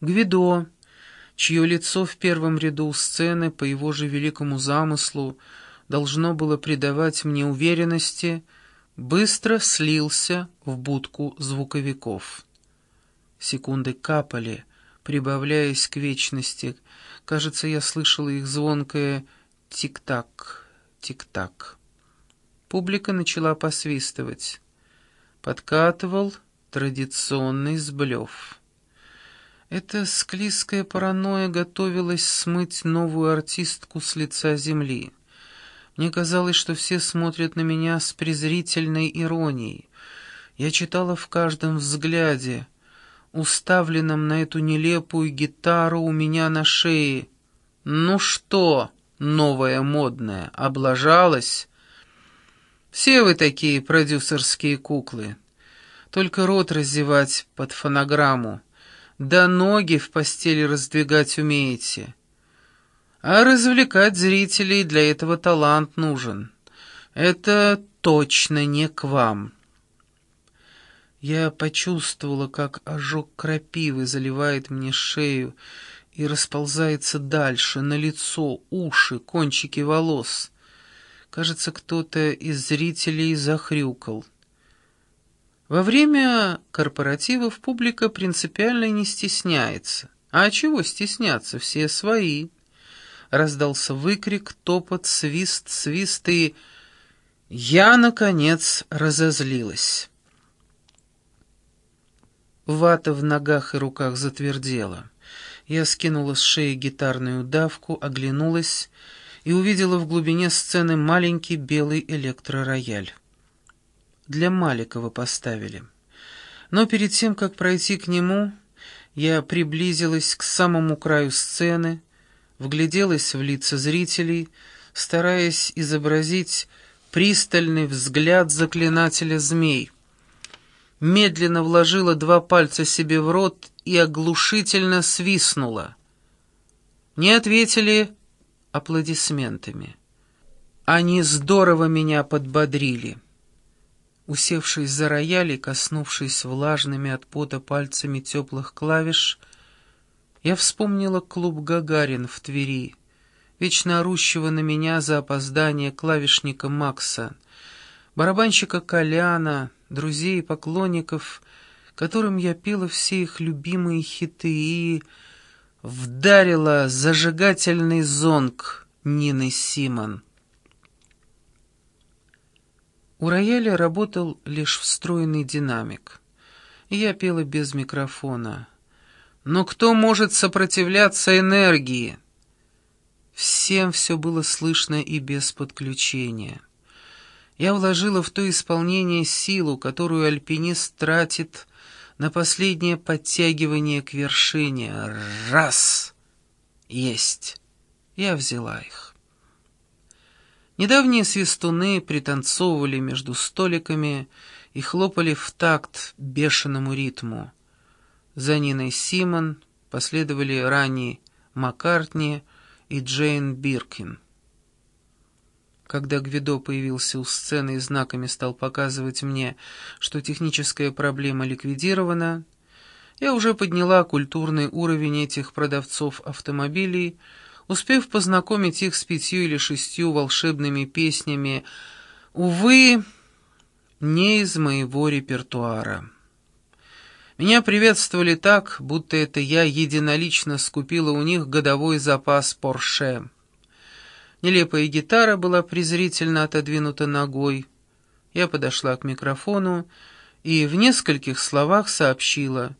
Гвидо, чье лицо в первом ряду сцены по его же великому замыслу должно было придавать мне уверенности, быстро слился в будку звуковиков. Секунды капали, прибавляясь к вечности. Кажется, я слышала их звонкое «тик-так, тик-так». Публика начала посвистывать. Подкатывал традиционный сблев. Эта склизкая паранойя готовилась смыть новую артистку с лица земли. Мне казалось, что все смотрят на меня с презрительной иронией. Я читала в каждом взгляде, уставленном на эту нелепую гитару у меня на шее. «Ну что, новая модная, облажалась?» «Все вы такие продюсерские куклы. Только рот раздевать под фонограмму» да ноги в постели раздвигать умеете. А развлекать зрителей для этого талант нужен. Это точно не к вам. Я почувствовала, как ожог крапивы заливает мне шею и расползается дальше, на лицо, уши, кончики волос. Кажется, кто-то из зрителей захрюкал. Во время корпоративов публика принципиально не стесняется. А чего стесняться, все свои. Раздался выкрик, топот, свист, свист, и... Я, наконец, разозлилась. Вата в ногах и руках затвердела. Я скинула с шеи гитарную давку, оглянулась и увидела в глубине сцены маленький белый электророяль для Маликова поставили. Но перед тем, как пройти к нему, я приблизилась к самому краю сцены, вгляделась в лица зрителей, стараясь изобразить пристальный взгляд заклинателя змей. Медленно вложила два пальца себе в рот и оглушительно свистнула. Не ответили аплодисментами. Они здорово меня подбодрили. Усевшись за рояль и коснувшись влажными от пота пальцами теплых клавиш, я вспомнила клуб «Гагарин» в Твери, вечно орущего на меня за опоздание клавишника Макса, барабанщика Коляна, друзей и поклонников, которым я пела все их любимые хиты и вдарила зажигательный зонг Нины Симон. У рояля работал лишь встроенный динамик. Я пела без микрофона. Но кто может сопротивляться энергии? Всем все было слышно и без подключения. Я вложила в то исполнение силу, которую альпинист тратит на последнее подтягивание к вершине. Раз! Есть! Я взяла их. Недавние свистуны пританцовывали между столиками и хлопали в такт бешеному ритму. За Ниной Симон последовали ранние Маккартни и Джейн Биркин. Когда Гвидо появился у сцены и знаками стал показывать мне, что техническая проблема ликвидирована, я уже подняла культурный уровень этих продавцов автомобилей, успев познакомить их с пятью или шестью волшебными песнями, увы, не из моего репертуара. Меня приветствовали так, будто это я единолично скупила у них годовой запас Порше. Нелепая гитара была презрительно отодвинута ногой. Я подошла к микрофону и в нескольких словах сообщила,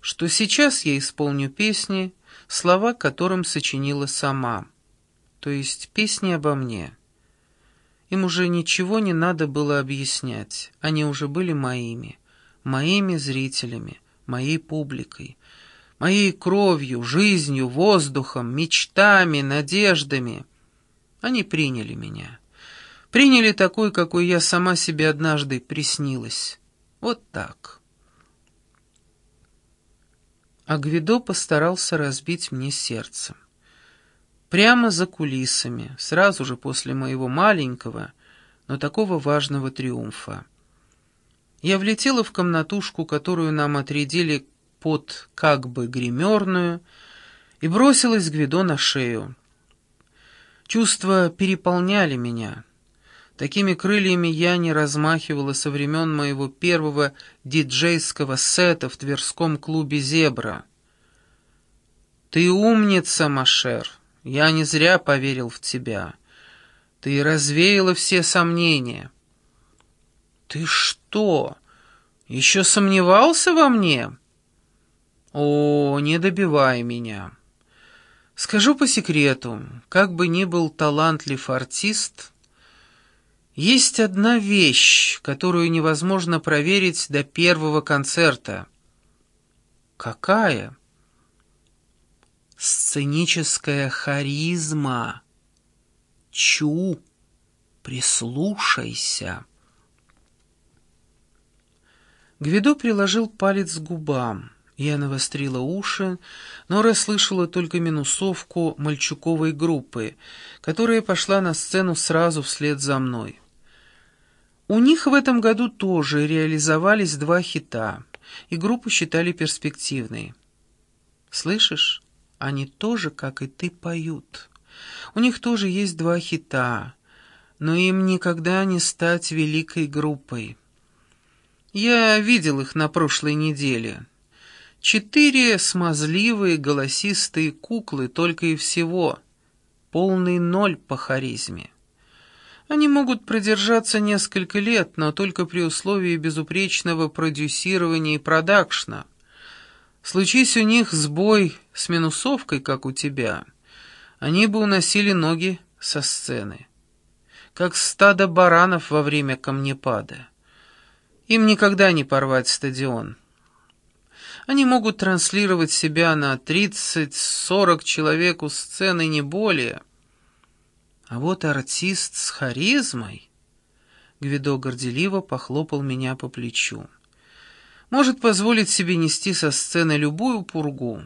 что сейчас я исполню песни, слова которым сочинила сама, то есть песни обо мне. Им уже ничего не надо было объяснять, они уже были моими, моими зрителями, моей публикой, моей кровью, жизнью, воздухом, мечтами, надеждами. Они приняли меня. Приняли такой, какой я сама себе однажды приснилась. Вот так. А Гвидо постарался разбить мне сердце. Прямо за кулисами, сразу же после моего маленького, но такого важного триумфа. Я влетела в комнатушку, которую нам отрядили под как бы гримерную и бросилась Гвидо на шею. Чувства переполняли меня. Такими крыльями я не размахивала со времен моего первого диджейского сета в Тверском клубе «Зебра». «Ты умница, Машер, я не зря поверил в тебя. Ты развеяла все сомнения». «Ты что, еще сомневался во мне?» «О, не добивай меня». Скажу по секрету, как бы ни был талантлив артист, есть одна вещь, которую невозможно проверить до первого концерта. Какая? Сценическая харизма. Чу, прислушайся. Гвидо приложил палец к губам. Я навострила уши, но расслышала только минусовку мальчуковой группы, которая пошла на сцену сразу вслед за мной. У них в этом году тоже реализовались два хита, и группу считали перспективной. Слышишь, они тоже, как и ты, поют. У них тоже есть два хита, но им никогда не стать великой группой. Я видел их на прошлой неделе. Четыре смазливые голосистые куклы только и всего. Полный ноль по харизме. Они могут продержаться несколько лет, но только при условии безупречного продюсирования и продакшна. Случись у них сбой с минусовкой, как у тебя, они бы уносили ноги со сцены. Как стадо баранов во время камнепада. Им никогда не порвать стадион. Они могут транслировать себя на 30-40 человек у сцены, не более. А вот артист с харизмой... Гвидо горделиво похлопал меня по плечу. Может позволить себе нести со сцены любую пургу,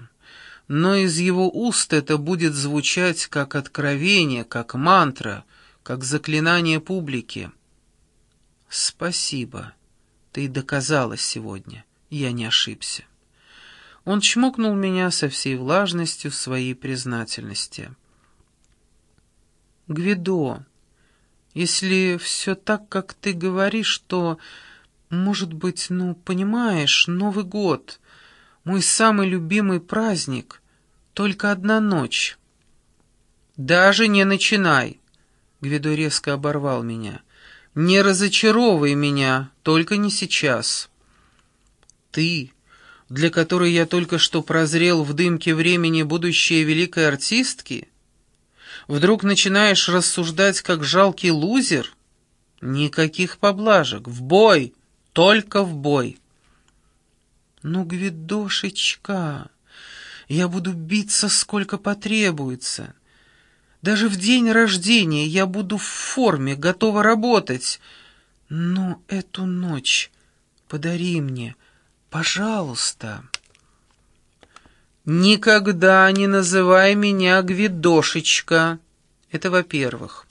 но из его уст это будет звучать как откровение, как мантра, как заклинание публики. «Спасибо. Ты доказала сегодня. Я не ошибся». Он чмокнул меня со всей влажностью своей признательности. «Гвидо, если все так, как ты говоришь, то, может быть, ну, понимаешь, Новый год, мой самый любимый праздник, только одна ночь». «Даже не начинай!» Гвидо резко оборвал меня. «Не разочаровывай меня, только не сейчас. Ты для которой я только что прозрел в дымке времени будущее великой артистки? Вдруг начинаешь рассуждать как жалкий лузер? Никаких поблажек. В бой! Только в бой! Ну, Гвидошечка, я буду биться сколько потребуется. Даже в день рождения я буду в форме, готова работать. Но эту ночь подари мне — Пожалуйста. Никогда не называй меня Гвидошечка. Это во-первых.